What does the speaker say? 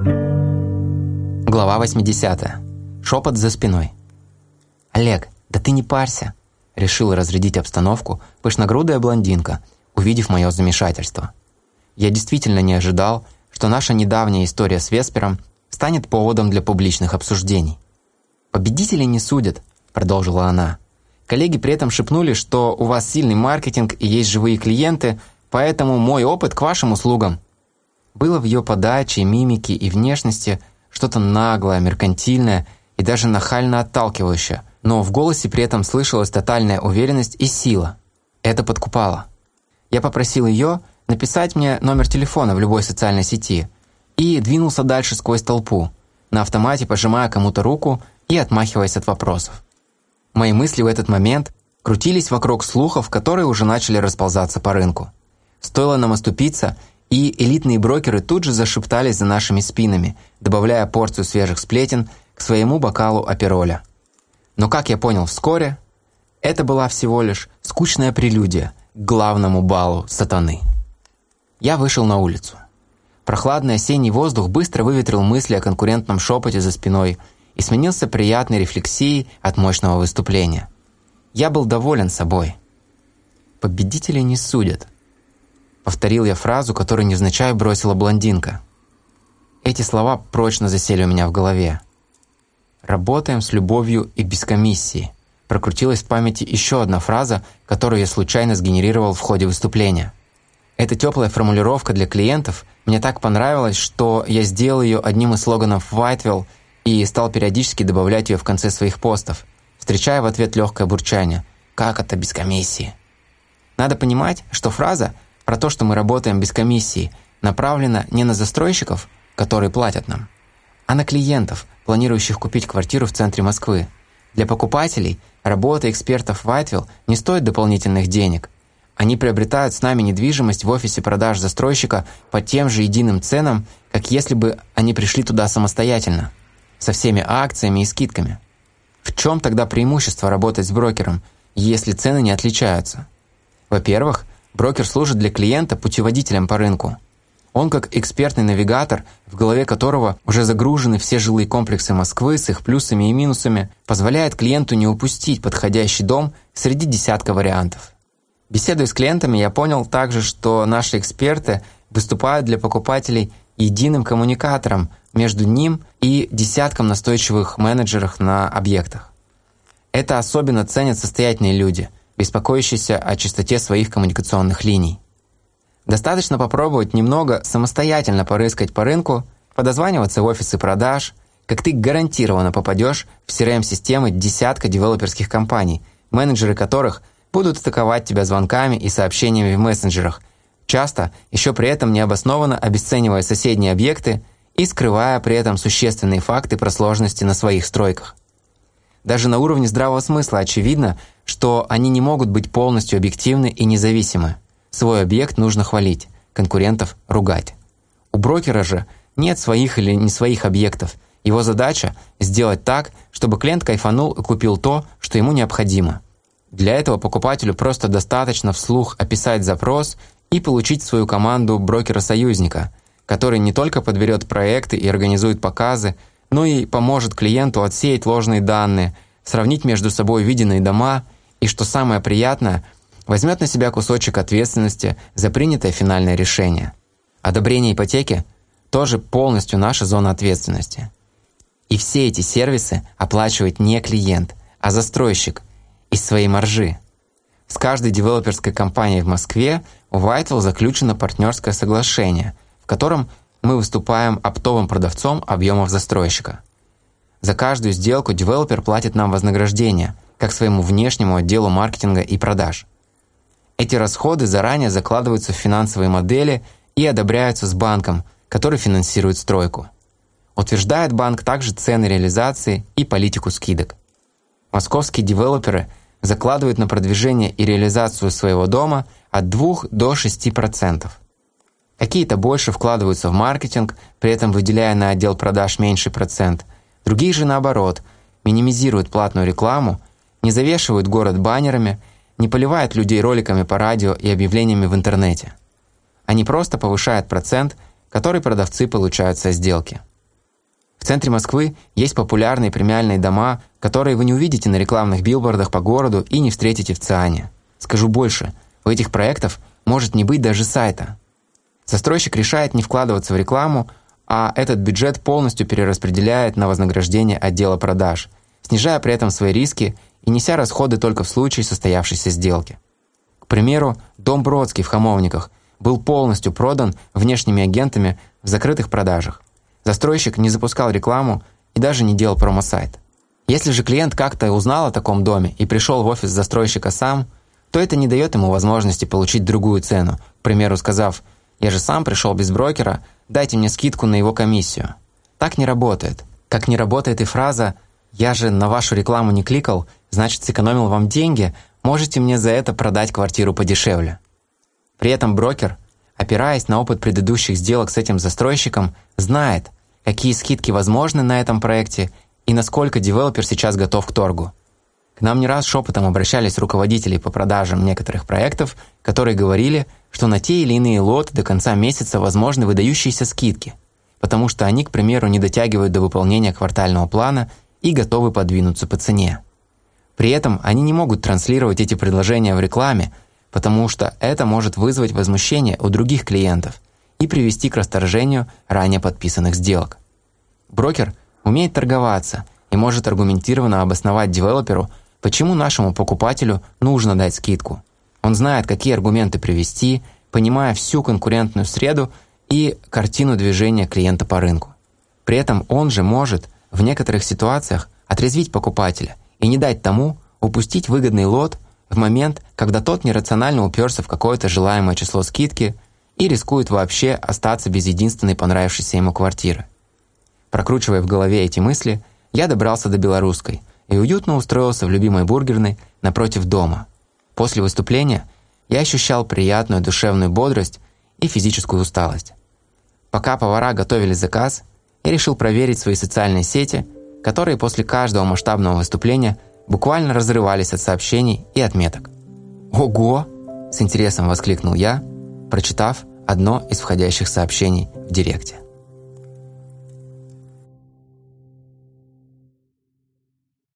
Глава 80. Шепот за спиной. «Олег, да ты не парься!» Решила разрядить обстановку пышногрудая блондинка, увидев мое замешательство. Я действительно не ожидал, что наша недавняя история с Веспером станет поводом для публичных обсуждений. «Победителей не судят», – продолжила она. «Коллеги при этом шепнули, что у вас сильный маркетинг и есть живые клиенты, поэтому мой опыт к вашим услугам». Было в ее подаче, мимике и внешности что-то наглое, меркантильное и даже нахально отталкивающее, но в голосе при этом слышалась тотальная уверенность и сила. Это подкупало. Я попросил ее написать мне номер телефона в любой социальной сети и двинулся дальше сквозь толпу, на автомате пожимая кому-то руку и отмахиваясь от вопросов. Мои мысли в этот момент крутились вокруг слухов, которые уже начали расползаться по рынку. Стоило нам оступиться, и элитные брокеры тут же зашептались за нашими спинами, добавляя порцию свежих сплетен к своему бокалу апероля. Но, как я понял вскоре, это была всего лишь скучная прелюдия к главному балу сатаны. Я вышел на улицу. Прохладный осенний воздух быстро выветрил мысли о конкурентном шепоте за спиной и сменился приятной рефлексией от мощного выступления. Я был доволен собой. Победителей не судят – Повторил я фразу, которую невзначай бросила блондинка. Эти слова прочно засели у меня в голове. «Работаем с любовью и без комиссии». Прокрутилась в памяти еще одна фраза, которую я случайно сгенерировал в ходе выступления. Эта теплая формулировка для клиентов мне так понравилась, что я сделал ее одним из слоганов Whitewell и стал периодически добавлять ее в конце своих постов, встречая в ответ легкое бурчание. «Как это без комиссии?» Надо понимать, что фраза – про то, что мы работаем без комиссии, направлено не на застройщиков, которые платят нам, а на клиентов, планирующих купить квартиру в центре Москвы. Для покупателей работа экспертов Whiteville не стоит дополнительных денег. Они приобретают с нами недвижимость в офисе продаж застройщика по тем же единым ценам, как если бы они пришли туда самостоятельно, со всеми акциями и скидками. В чем тогда преимущество работать с брокером, если цены не отличаются? Во-первых, Брокер служит для клиента путеводителем по рынку. Он как экспертный навигатор, в голове которого уже загружены все жилые комплексы Москвы с их плюсами и минусами, позволяет клиенту не упустить подходящий дом среди десятка вариантов. Беседуя с клиентами, я понял также, что наши эксперты выступают для покупателей единым коммуникатором между ним и десятком настойчивых менеджеров на объектах. Это особенно ценят состоятельные люди – беспокоящийся о чистоте своих коммуникационных линий. Достаточно попробовать немного самостоятельно порыскать по рынку, подозваниваться в офисы продаж, как ты гарантированно попадешь в CRM-системы десятка девелоперских компаний, менеджеры которых будут атаковать тебя звонками и сообщениями в мессенджерах, часто еще при этом необоснованно обесценивая соседние объекты и скрывая при этом существенные факты про сложности на своих стройках. Даже на уровне здравого смысла очевидно, что они не могут быть полностью объективны и независимы. Свой объект нужно хвалить, конкурентов ругать. У брокера же нет своих или не своих объектов. Его задача – сделать так, чтобы клиент кайфанул и купил то, что ему необходимо. Для этого покупателю просто достаточно вслух описать запрос и получить свою команду брокера-союзника, который не только подберет проекты и организует показы, но и поможет клиенту отсеять ложные данные, сравнить между собой виденные дома – и, что самое приятное, возьмет на себя кусочек ответственности за принятое финальное решение. Одобрение ипотеки тоже полностью наша зона ответственности. И все эти сервисы оплачивает не клиент, а застройщик из своей маржи. С каждой девелоперской компанией в Москве у Whitewell заключено партнерское соглашение, в котором мы выступаем оптовым продавцом объемов застройщика. За каждую сделку девелопер платит нам вознаграждение – как своему внешнему отделу маркетинга и продаж. Эти расходы заранее закладываются в финансовые модели и одобряются с банком, который финансирует стройку. Утверждает банк также цены реализации и политику скидок. Московские девелоперы закладывают на продвижение и реализацию своего дома от 2 до 6%. Какие-то больше вкладываются в маркетинг, при этом выделяя на отдел продаж меньший процент. Другие же наоборот, минимизируют платную рекламу не завешивают город баннерами, не поливают людей роликами по радио и объявлениями в интернете. Они просто повышают процент, который продавцы получают со сделки. В центре Москвы есть популярные премиальные дома, которые вы не увидите на рекламных билбордах по городу и не встретите в ЦИАНе. Скажу больше, у этих проектов может не быть даже сайта. Застройщик решает не вкладываться в рекламу, а этот бюджет полностью перераспределяет на вознаграждение отдела продаж, снижая при этом свои риски и неся расходы только в случае состоявшейся сделки. К примеру, дом Бродский в Хамовниках был полностью продан внешними агентами в закрытых продажах. Застройщик не запускал рекламу и даже не делал промо-сайт. Если же клиент как-то узнал о таком доме и пришел в офис застройщика сам, то это не дает ему возможности получить другую цену, к примеру, сказав «Я же сам пришел без брокера, дайте мне скидку на его комиссию». Так не работает. Как не работает и фраза «Я же на вашу рекламу не кликал, значит, сэкономил вам деньги, можете мне за это продать квартиру подешевле». При этом брокер, опираясь на опыт предыдущих сделок с этим застройщиком, знает, какие скидки возможны на этом проекте и насколько девелопер сейчас готов к торгу. К нам не раз шепотом обращались руководители по продажам некоторых проектов, которые говорили, что на те или иные лоты до конца месяца возможны выдающиеся скидки, потому что они, к примеру, не дотягивают до выполнения квартального плана и готовы подвинуться по цене. При этом они не могут транслировать эти предложения в рекламе, потому что это может вызвать возмущение у других клиентов и привести к расторжению ранее подписанных сделок. Брокер умеет торговаться и может аргументированно обосновать девелоперу, почему нашему покупателю нужно дать скидку. Он знает, какие аргументы привести, понимая всю конкурентную среду и картину движения клиента по рынку. При этом он же может в некоторых ситуациях отрезвить покупателя и не дать тому упустить выгодный лот в момент, когда тот нерационально уперся в какое-то желаемое число скидки и рискует вообще остаться без единственной понравившейся ему квартиры. Прокручивая в голове эти мысли, я добрался до Белорусской и уютно устроился в любимой бургерной напротив дома. После выступления я ощущал приятную душевную бодрость и физическую усталость. Пока повара готовили заказ, я решил проверить свои социальные сети, которые после каждого масштабного выступления буквально разрывались от сообщений и отметок. «Ого!» – с интересом воскликнул я, прочитав одно из входящих сообщений в директе.